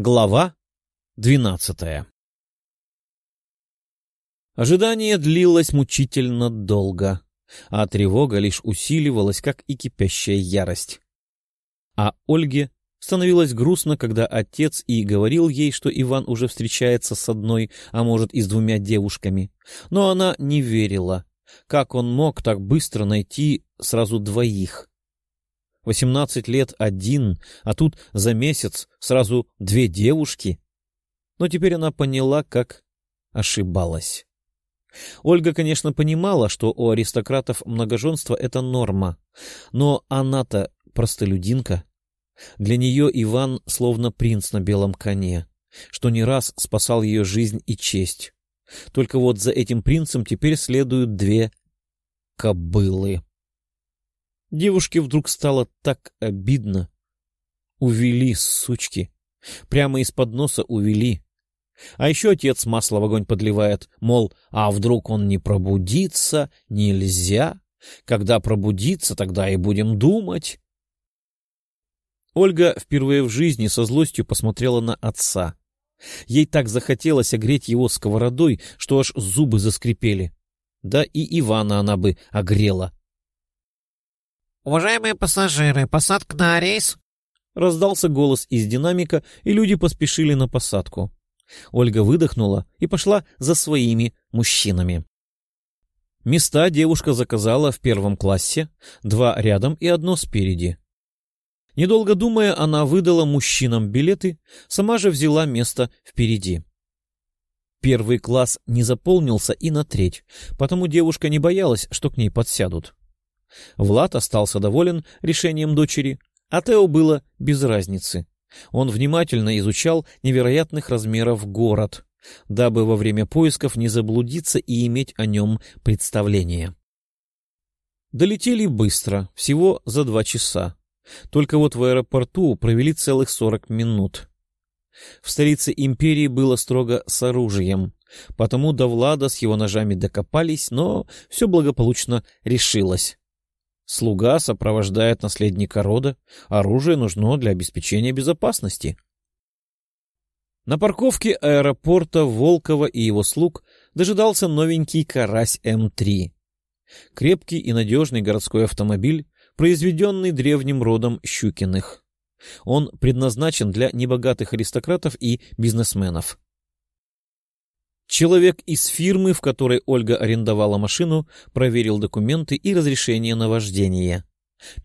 Глава двенадцатая Ожидание длилось мучительно долго, а тревога лишь усиливалась, как и кипящая ярость. А Ольге становилось грустно, когда отец и говорил ей, что Иван уже встречается с одной, а может и с двумя девушками. Но она не верила. Как он мог так быстро найти сразу двоих? Восемнадцать лет один, а тут за месяц сразу две девушки. Но теперь она поняла, как ошибалась. Ольга, конечно, понимала, что у аристократов многоженство — это норма, но она-то простолюдинка. Для нее Иван словно принц на белом коне, что не раз спасал ее жизнь и честь. Только вот за этим принцем теперь следуют две кобылы. Девушке вдруг стало так обидно. Увели, сучки. Прямо из-под носа увели. А еще отец масло в огонь подливает, мол, а вдруг он не пробудится, нельзя. Когда пробудится, тогда и будем думать. Ольга впервые в жизни со злостью посмотрела на отца. Ей так захотелось огреть его сковородой, что аж зубы заскрипели. Да и Ивана она бы огрела. «Уважаемые пассажиры, посадка на рейс!» Раздался голос из динамика, и люди поспешили на посадку. Ольга выдохнула и пошла за своими мужчинами. Места девушка заказала в первом классе, два рядом и одно спереди. Недолго думая, она выдала мужчинам билеты, сама же взяла место впереди. Первый класс не заполнился и на треть, потому девушка не боялась, что к ней подсядут. Влад остался доволен решением дочери, а Тео было без разницы. Он внимательно изучал невероятных размеров город, дабы во время поисков не заблудиться и иметь о нем представление. Долетели быстро, всего за два часа. Только вот в аэропорту провели целых сорок минут. В столице империи было строго с оружием, потому до Влада с его ножами докопались, но все благополучно решилось. Слуга сопровождает наследника рода. Оружие нужно для обеспечения безопасности. На парковке аэропорта Волкова и его слуг дожидался новенький «Карась М3». Крепкий и надежный городской автомобиль, произведенный древним родом Щукиных. Он предназначен для небогатых аристократов и бизнесменов. Человек из фирмы, в которой Ольга арендовала машину, проверил документы и разрешение на вождение.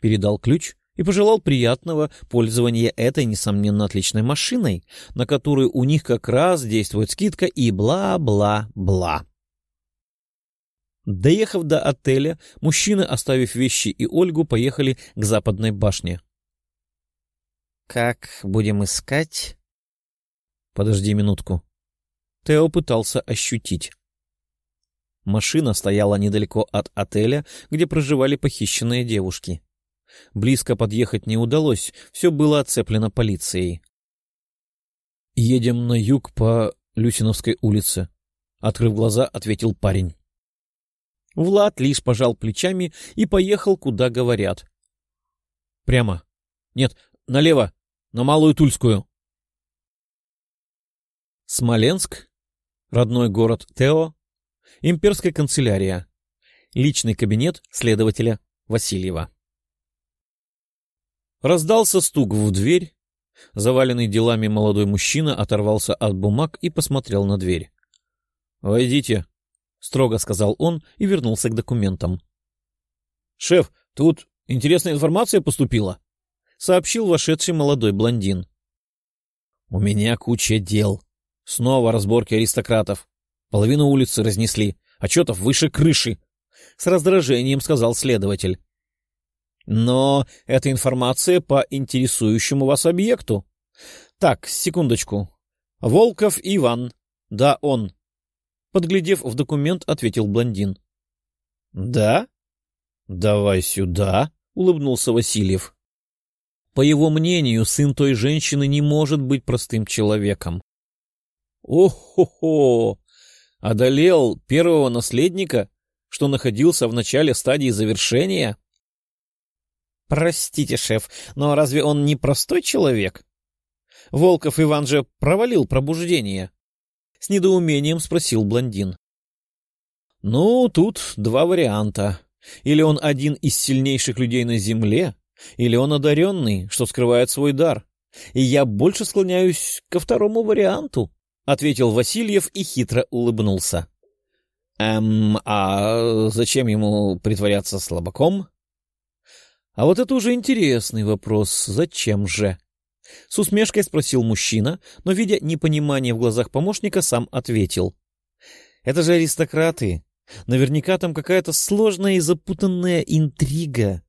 Передал ключ и пожелал приятного пользования этой, несомненно, отличной машиной, на которую у них как раз действует скидка и бла-бла-бла. Доехав до отеля, мужчины, оставив вещи и Ольгу, поехали к западной башне. — Как будем искать? — Подожди минутку. Тео пытался ощутить. Машина стояла недалеко от отеля, где проживали похищенные девушки. Близко подъехать не удалось, все было оцеплено полицией. «Едем на юг по Люсиновской улице», — открыв глаза, ответил парень. Влад лишь пожал плечами и поехал, куда говорят. «Прямо. Нет, налево, на Малую Тульскую». Смоленск Родной город Тео. Имперская канцелярия. Личный кабинет следователя Васильева. Раздался стук в дверь. Заваленный делами молодой мужчина оторвался от бумаг и посмотрел на дверь. «Войдите», — строго сказал он и вернулся к документам. «Шеф, тут интересная информация поступила», — сообщил вошедший молодой блондин. «У меня куча дел», Снова разборки аристократов. Половину улицы разнесли, отчетов выше крыши. С раздражением сказал следователь. Но это информация по интересующему вас объекту. Так, секундочку. Волков Иван. Да, он. Подглядев в документ, ответил блондин. Да? Давай сюда, улыбнулся Васильев. По его мнению, сын той женщины не может быть простым человеком. О-хо-хо! Одолел первого наследника, что находился в начале стадии завершения? Простите, шеф, но разве он не простой человек? Волков Иван же провалил пробуждение. С недоумением спросил блондин. Ну, тут два варианта. Или он один из сильнейших людей на Земле, или он одаренный, что скрывает свой дар. И я больше склоняюсь ко второму варианту, — ответил Васильев и хитро улыбнулся. — Эм, а зачем ему притворяться слабаком? — А вот это уже интересный вопрос. Зачем же? С усмешкой спросил мужчина, но, видя непонимание в глазах помощника, сам ответил. — Это же аристократы. Наверняка там какая-то сложная и запутанная интрига.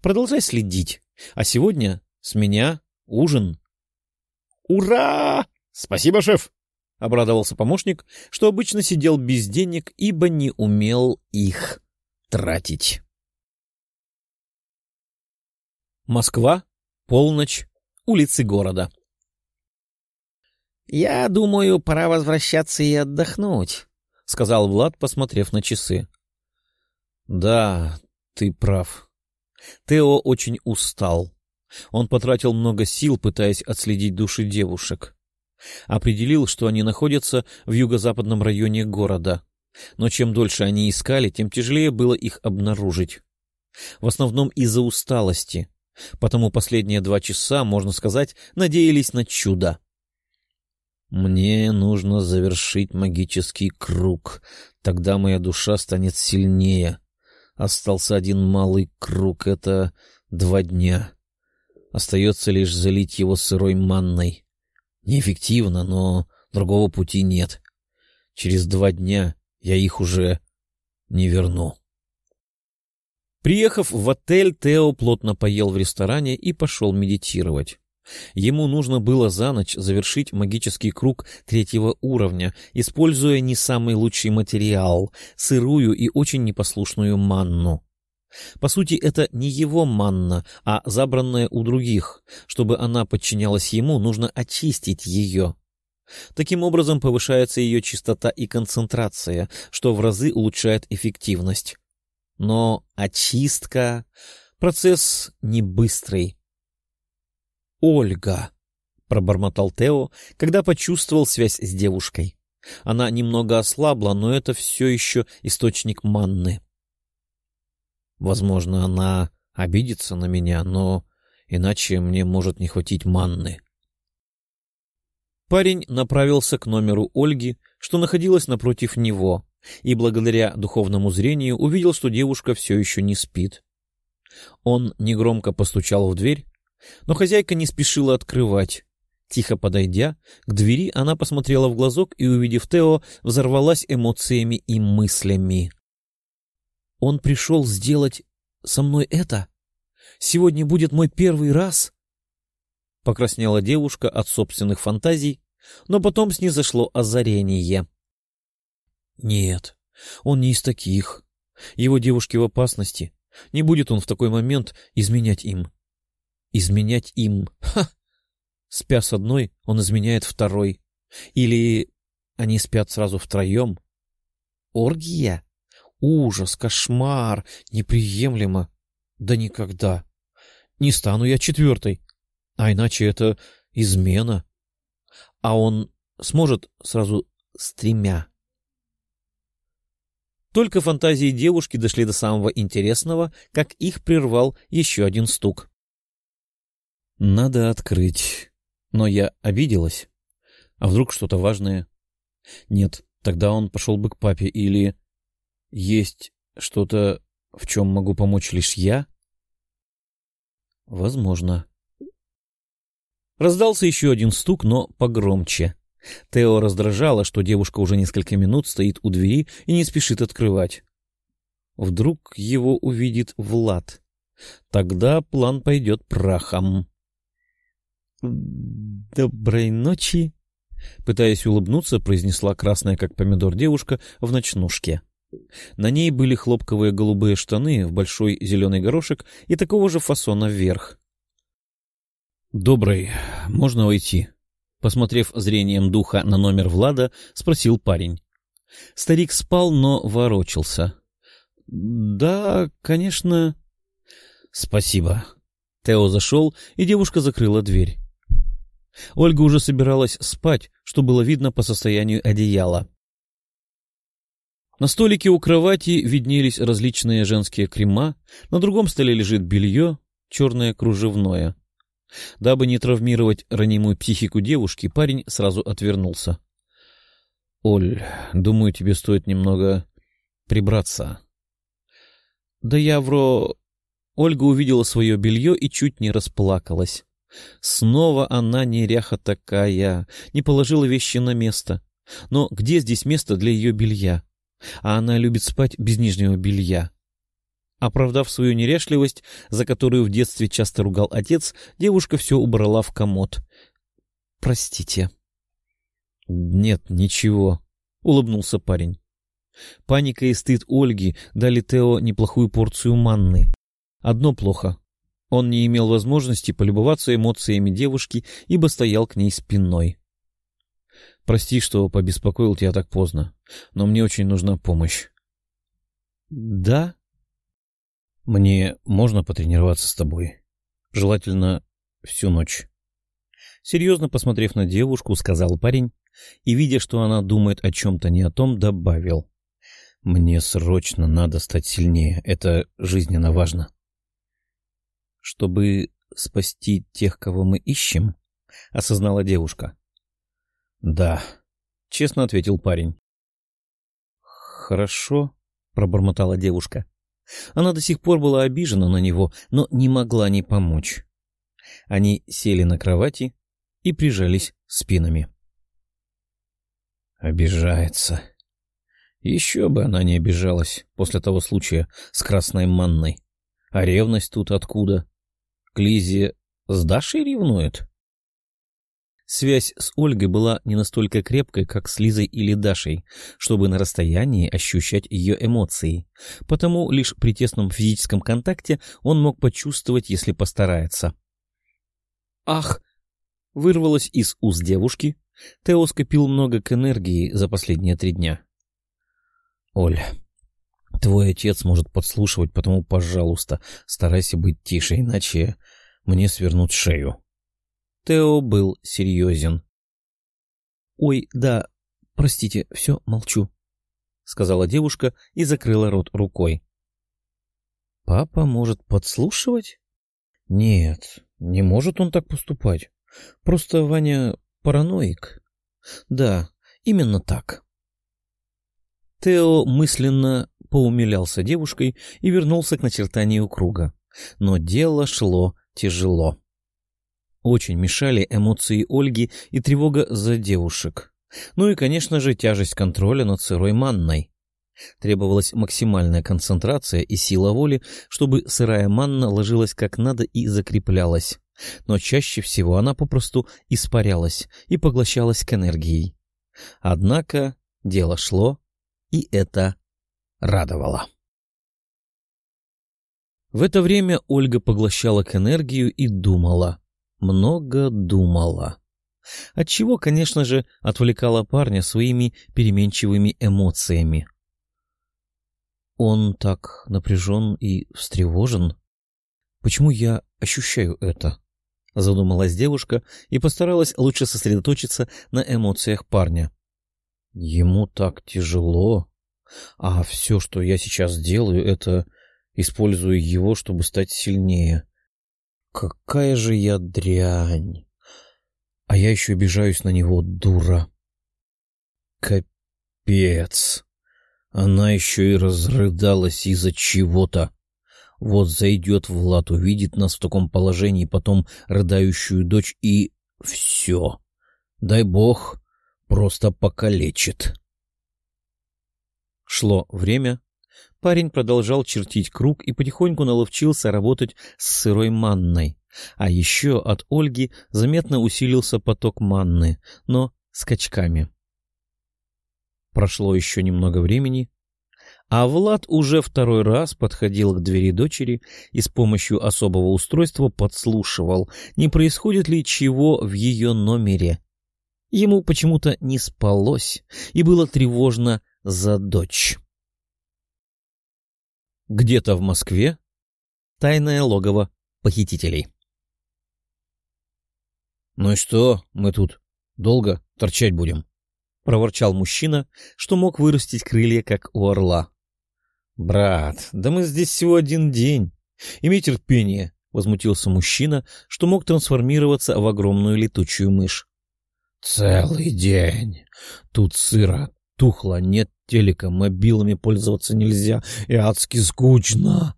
Продолжай следить. А сегодня с меня ужин. «Ура! Спасибо, шеф!» — обрадовался помощник, что обычно сидел без денег, ибо не умел их тратить. Москва, полночь, улицы города. «Я думаю, пора возвращаться и отдохнуть», — сказал Влад, посмотрев на часы. «Да, ты прав. Тео очень устал. Он потратил много сил, пытаясь отследить души девушек. Определил, что они находятся в юго-западном районе города. Но чем дольше они искали, тем тяжелее было их обнаружить. В основном из-за усталости. Потому последние два часа, можно сказать, надеялись на чудо. «Мне нужно завершить магический круг. Тогда моя душа станет сильнее. Остался один малый круг — это два дня. Остается лишь залить его сырой манной. Неэффективно, но другого пути нет. Через два дня я их уже не верну. Приехав в отель, Тео плотно поел в ресторане и пошел медитировать. Ему нужно было за ночь завершить магический круг третьего уровня, используя не самый лучший материал — сырую и очень непослушную манну. По сути, это не его манна, а забранная у других. Чтобы она подчинялась ему, нужно очистить ее. Таким образом повышается ее чистота и концентрация, что в разы улучшает эффективность. Но очистка — процесс не быстрый. «Ольга!» — пробормотал Тео, когда почувствовал связь с девушкой. Она немного ослабла, но это все еще источник манны. Возможно, она обидится на меня, но иначе мне может не хватить манны. Парень направился к номеру Ольги, что находилась напротив него, и благодаря духовному зрению увидел, что девушка все еще не спит. Он негромко постучал в дверь, но хозяйка не спешила открывать. Тихо подойдя к двери, она посмотрела в глазок и, увидев Тео, взорвалась эмоциями и мыслями. Он пришел сделать со мной это? Сегодня будет мой первый раз? Покраснела девушка от собственных фантазий, но потом снизошло озарение. Нет, он не из таких. Его девушки в опасности. Не будет он в такой момент изменять им. Изменять им. Ха! Спя с одной, он изменяет второй. Или они спят сразу втроем. Оргия? Ужас, кошмар, неприемлемо. Да никогда. Не стану я четвертой. А иначе это измена. А он сможет сразу с тремя. Только фантазии девушки дошли до самого интересного, как их прервал еще один стук. Надо открыть. Но я обиделась. А вдруг что-то важное? Нет, тогда он пошел бы к папе или... Есть что-то, в чем могу помочь лишь я? Возможно. Раздался еще один стук, но погромче. Тео раздражало, что девушка уже несколько минут стоит у двери и не спешит открывать. Вдруг его увидит Влад. Тогда план пойдет прахом. «Доброй ночи!» Пытаясь улыбнуться, произнесла красная, как помидор, девушка в ночнушке. На ней были хлопковые голубые штаны в большой зеленый горошек и такого же фасона вверх. «Добрый, можно войти?» Посмотрев зрением духа на номер Влада, спросил парень. Старик спал, но ворочался. «Да, конечно...» «Спасибо». Тео зашел, и девушка закрыла дверь. Ольга уже собиралась спать, что было видно по состоянию одеяла. На столике у кровати виднелись различные женские крема, на другом столе лежит белье, черное кружевное. Дабы не травмировать ранимую психику девушки, парень сразу отвернулся. — Оль, думаю, тебе стоит немного прибраться. — Да я вро... Ольга увидела свое белье и чуть не расплакалась. Снова она неряха такая, не положила вещи на место. Но где здесь место для ее белья? А она любит спать без нижнего белья. Оправдав свою неряшливость, за которую в детстве часто ругал отец, девушка все убрала в комод. «Простите». «Нет, ничего», — улыбнулся парень. Паника и стыд Ольги дали Тео неплохую порцию манны. Одно плохо. Он не имел возможности полюбоваться эмоциями девушки, ибо стоял к ней спиной. «Прости, что побеспокоил тебя так поздно, но мне очень нужна помощь». «Да?» «Мне можно потренироваться с тобой? Желательно всю ночь». Серьезно посмотрев на девушку, сказал парень, и, видя, что она думает о чем-то не о том, добавил. «Мне срочно надо стать сильнее, это жизненно важно». «Чтобы спасти тех, кого мы ищем?» — осознала девушка. «Да», — честно ответил парень. «Хорошо», — пробормотала девушка. Она до сих пор была обижена на него, но не могла не помочь. Они сели на кровати и прижались спинами. «Обижается. Еще бы она не обижалась после того случая с красной манной. А ревность тут откуда? Клизия с Дашей ревнует?» Связь с Ольгой была не настолько крепкой, как с Лизой или Дашей, чтобы на расстоянии ощущать ее эмоции. Потому лишь при тесном физическом контакте он мог почувствовать, если постарается. «Ах!» — вырвалось из уст девушки. Тео скопил много к энергии за последние три дня. «Оль, твой отец может подслушивать, потому, пожалуйста, старайся быть тише, иначе мне свернут шею». Тео был серьезен. — Ой, да, простите, все, молчу, — сказала девушка и закрыла рот рукой. — Папа может подслушивать? — Нет, не может он так поступать. Просто Ваня параноик. — Да, именно так. Тео мысленно поумилялся девушкой и вернулся к начертанию круга. Но дело шло тяжело. Очень мешали эмоции Ольги и тревога за девушек. Ну и, конечно же, тяжесть контроля над сырой манной. Требовалась максимальная концентрация и сила воли, чтобы сырая манна ложилась как надо и закреплялась. Но чаще всего она попросту испарялась и поглощалась к энергии. Однако дело шло, и это радовало. В это время Ольга поглощала к энергию и думала много думала. Отчего, конечно же, отвлекала парня своими переменчивыми эмоциями. Он так напряжен и встревожен. Почему я ощущаю это? Задумалась девушка и постаралась лучше сосредоточиться на эмоциях парня. Ему так тяжело, а все, что я сейчас делаю, это использую его, чтобы стать сильнее. Какая же я дрянь! А я еще обижаюсь на него, дура. Капец! Она еще и разрыдалась из-за чего-то. Вот зайдет Влад, увидит нас в таком положении, потом рыдающую дочь и... все. Дай бог, просто покалечит. Шло время, Парень продолжал чертить круг и потихоньку наловчился работать с сырой манной. А еще от Ольги заметно усилился поток манны, но скачками. Прошло еще немного времени, а Влад уже второй раз подходил к двери дочери и с помощью особого устройства подслушивал, не происходит ли чего в ее номере. Ему почему-то не спалось, и было тревожно за дочь. Где-то в Москве тайное логово похитителей. — Ну и что, мы тут долго торчать будем? — проворчал мужчина, что мог вырастить крылья, как у орла. — Брат, да мы здесь всего один день. Имей терпение, — возмутился мужчина, что мог трансформироваться в огромную летучую мышь. — Целый день. Тут сыро, тухло, нет телека, мобилами пользоваться нельзя, и адски скучно.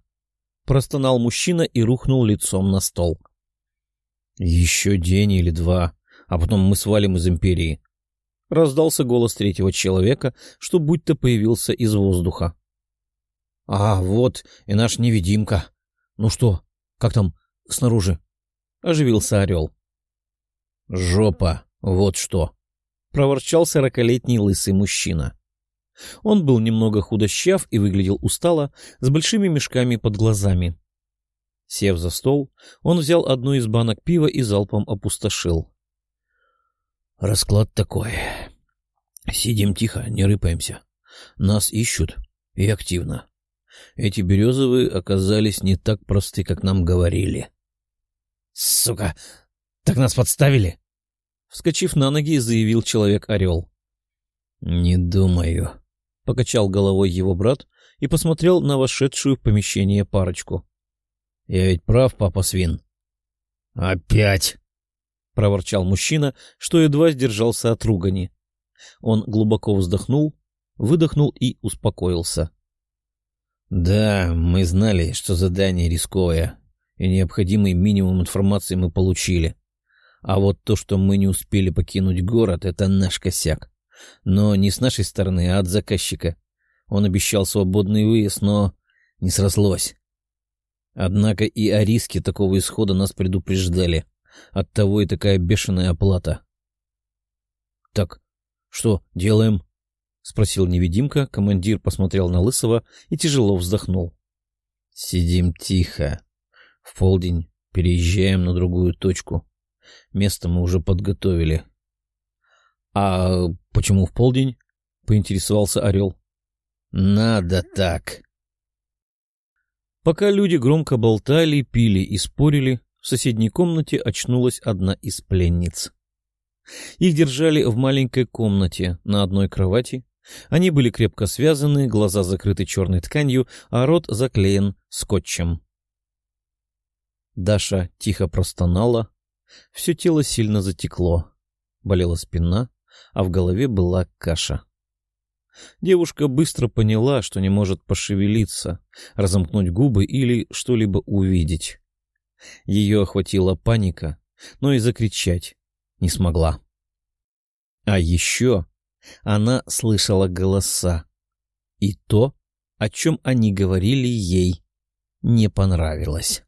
Простонал мужчина и рухнул лицом на стол. — Еще день или два, а потом мы свалим из империи. Раздался голос третьего человека, что будто появился из воздуха. — А, вот и наш невидимка. Ну что, как там снаружи? — оживился орел. — Жопа, вот что! — проворчал сорокалетний лысый мужчина. Он был немного худощав и выглядел устало, с большими мешками под глазами. Сев за стол, он взял одну из банок пива и залпом опустошил. — Расклад такой. Сидим тихо, не рыпаемся. Нас ищут и активно. Эти березовые оказались не так просты, как нам говорили. — Сука! Так нас подставили? Вскочив на ноги, заявил человек-орел. — Не думаю, — покачал головой его брат и посмотрел на вошедшую в помещение парочку. — Я ведь прав, папа свин? — Опять! — проворчал мужчина, что едва сдержался от ругани. Он глубоко вздохнул, выдохнул и успокоился. — Да, мы знали, что задание рисковое, и необходимый минимум информации мы получили. А вот то, что мы не успели покинуть город, — это наш косяк. Но не с нашей стороны, а от заказчика. Он обещал свободный выезд, но не срослось. Однако и о риске такого исхода нас предупреждали. Оттого и такая бешеная оплата. — Так, что делаем? — спросил невидимка. Командир посмотрел на Лысого и тяжело вздохнул. — Сидим тихо. В полдень переезжаем на другую точку. Место мы уже подготовили. — А почему в полдень? — поинтересовался Орел. — Надо так. Пока люди громко болтали, пили и спорили, в соседней комнате очнулась одна из пленниц. Их держали в маленькой комнате на одной кровати. Они были крепко связаны, глаза закрыты черной тканью, а рот заклеен скотчем. Даша тихо простонала. Все тело сильно затекло. Болела спина, а в голове была каша. Девушка быстро поняла, что не может пошевелиться, разомкнуть губы или что-либо увидеть. Ее охватила паника, но и закричать не смогла. А еще она слышала голоса, и то, о чем они говорили ей, не понравилось.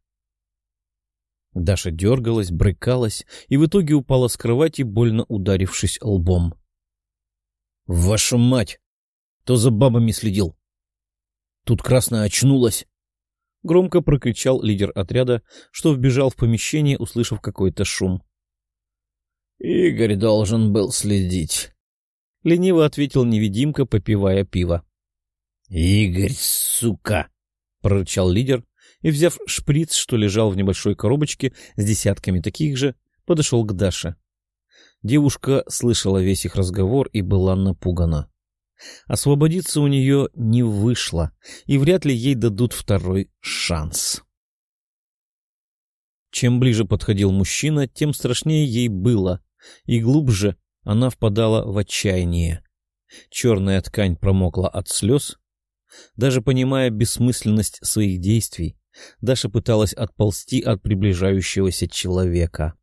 Даша дергалась, брыкалась и в итоге упала с кровати, больно ударившись лбом. — Вашу мать! Кто за бабами следил? Тут красная очнулась. Громко прокричал лидер отряда, что вбежал в помещение, услышав какой-то шум. — Игорь должен был следить. — лениво ответил невидимка, попивая пиво. — Игорь, сука! — прорычал лидер, и, взяв шприц, что лежал в небольшой коробочке с десятками таких же, подошел к Даше. Девушка слышала весь их разговор и была напугана. Освободиться у нее не вышло, и вряд ли ей дадут второй шанс. Чем ближе подходил мужчина, тем страшнее ей было, и глубже она впадала в отчаяние. Черная ткань промокла от слез. Даже понимая бессмысленность своих действий, Даша пыталась отползти от приближающегося человека.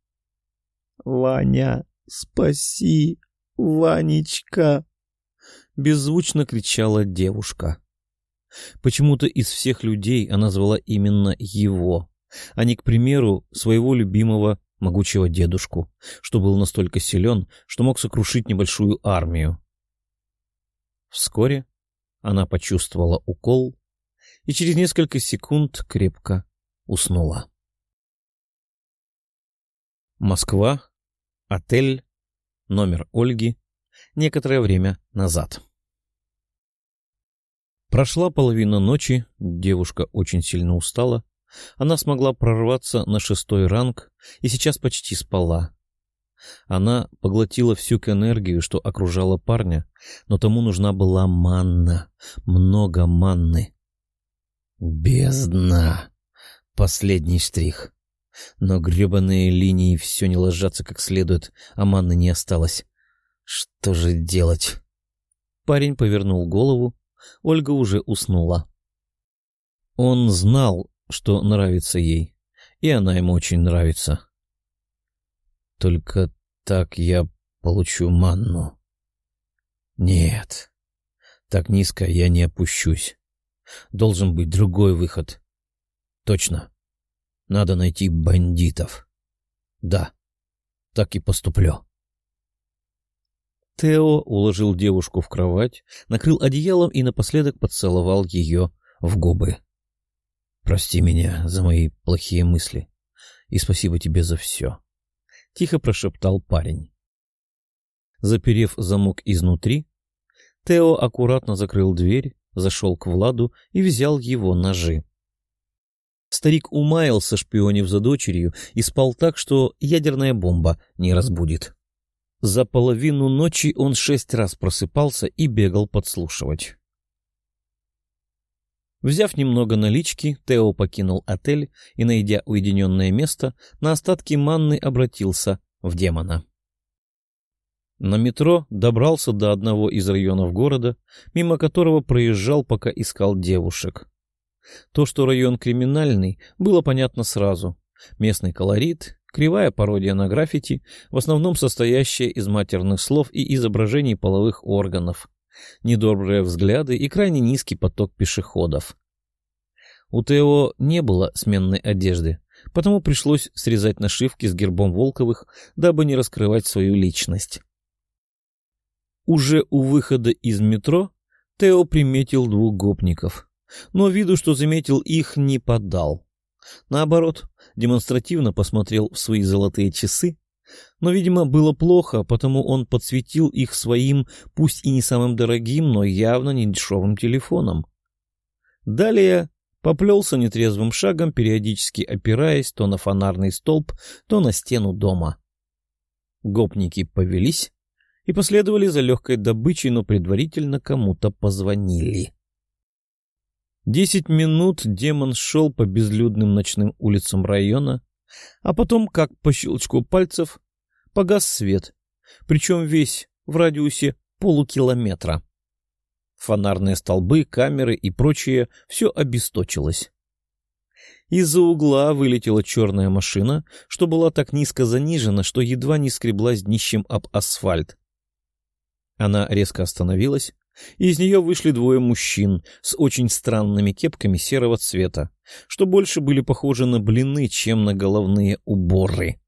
— Ваня, спаси, Ванечка! — беззвучно кричала девушка. Почему-то из всех людей она звала именно его, а не, к примеру, своего любимого могучего дедушку, что был настолько силен, что мог сокрушить небольшую армию. Вскоре она почувствовала укол и через несколько секунд крепко уснула. Москва. Отель. Номер Ольги. Некоторое время назад. Прошла половина ночи, девушка очень сильно устала. Она смогла прорваться на шестой ранг и сейчас почти спала. Она поглотила всю энергию, что окружала парня, но тому нужна была манна, много манны. Бездна! Последний штрих. Но гребаные линии все не ложатся как следует, а манны не осталось. Что же делать? Парень повернул голову. Ольга уже уснула. Он знал, что нравится ей, и она ему очень нравится. Только так я получу манну. Нет, так низко я не опущусь. Должен быть другой выход. Точно. Надо найти бандитов. Да, так и поступлю. Тео уложил девушку в кровать, накрыл одеялом и напоследок поцеловал ее в губы. «Прости меня за мои плохие мысли и спасибо тебе за все», — тихо прошептал парень. Заперев замок изнутри, Тео аккуратно закрыл дверь, зашел к Владу и взял его ножи. Старик умаялся, шпионив за дочерью, и спал так, что ядерная бомба не разбудит. За половину ночи он шесть раз просыпался и бегал подслушивать. Взяв немного налички, Тео покинул отель и, найдя уединенное место, на остатки манны обратился в демона. На метро добрался до одного из районов города, мимо которого проезжал, пока искал девушек. То, что район криминальный, было понятно сразу. Местный колорит, кривая пародия на граффити, в основном состоящая из матерных слов и изображений половых органов, недобрые взгляды и крайне низкий поток пешеходов. У Тео не было сменной одежды, потому пришлось срезать нашивки с гербом Волковых, дабы не раскрывать свою личность. Уже у выхода из метро Тео приметил двух гопников но виду, что заметил их, не подал. Наоборот, демонстративно посмотрел в свои золотые часы, но, видимо, было плохо, потому он подсветил их своим, пусть и не самым дорогим, но явно не дешевым телефоном. Далее поплелся нетрезвым шагом, периодически опираясь то на фонарный столб, то на стену дома. Гопники повелись и последовали за легкой добычей, но предварительно кому-то позвонили. Десять минут демон шел по безлюдным ночным улицам района, а потом, как по щелчку пальцев, погас свет, причем весь в радиусе полукилометра. Фонарные столбы, камеры и прочее все обесточилось. Из-за угла вылетела черная машина, что была так низко занижена, что едва не скреблась днищем об асфальт. Она резко остановилась, из нее вышли двое мужчин с очень странными кепками серого цвета, что больше были похожи на блины, чем на головные уборы.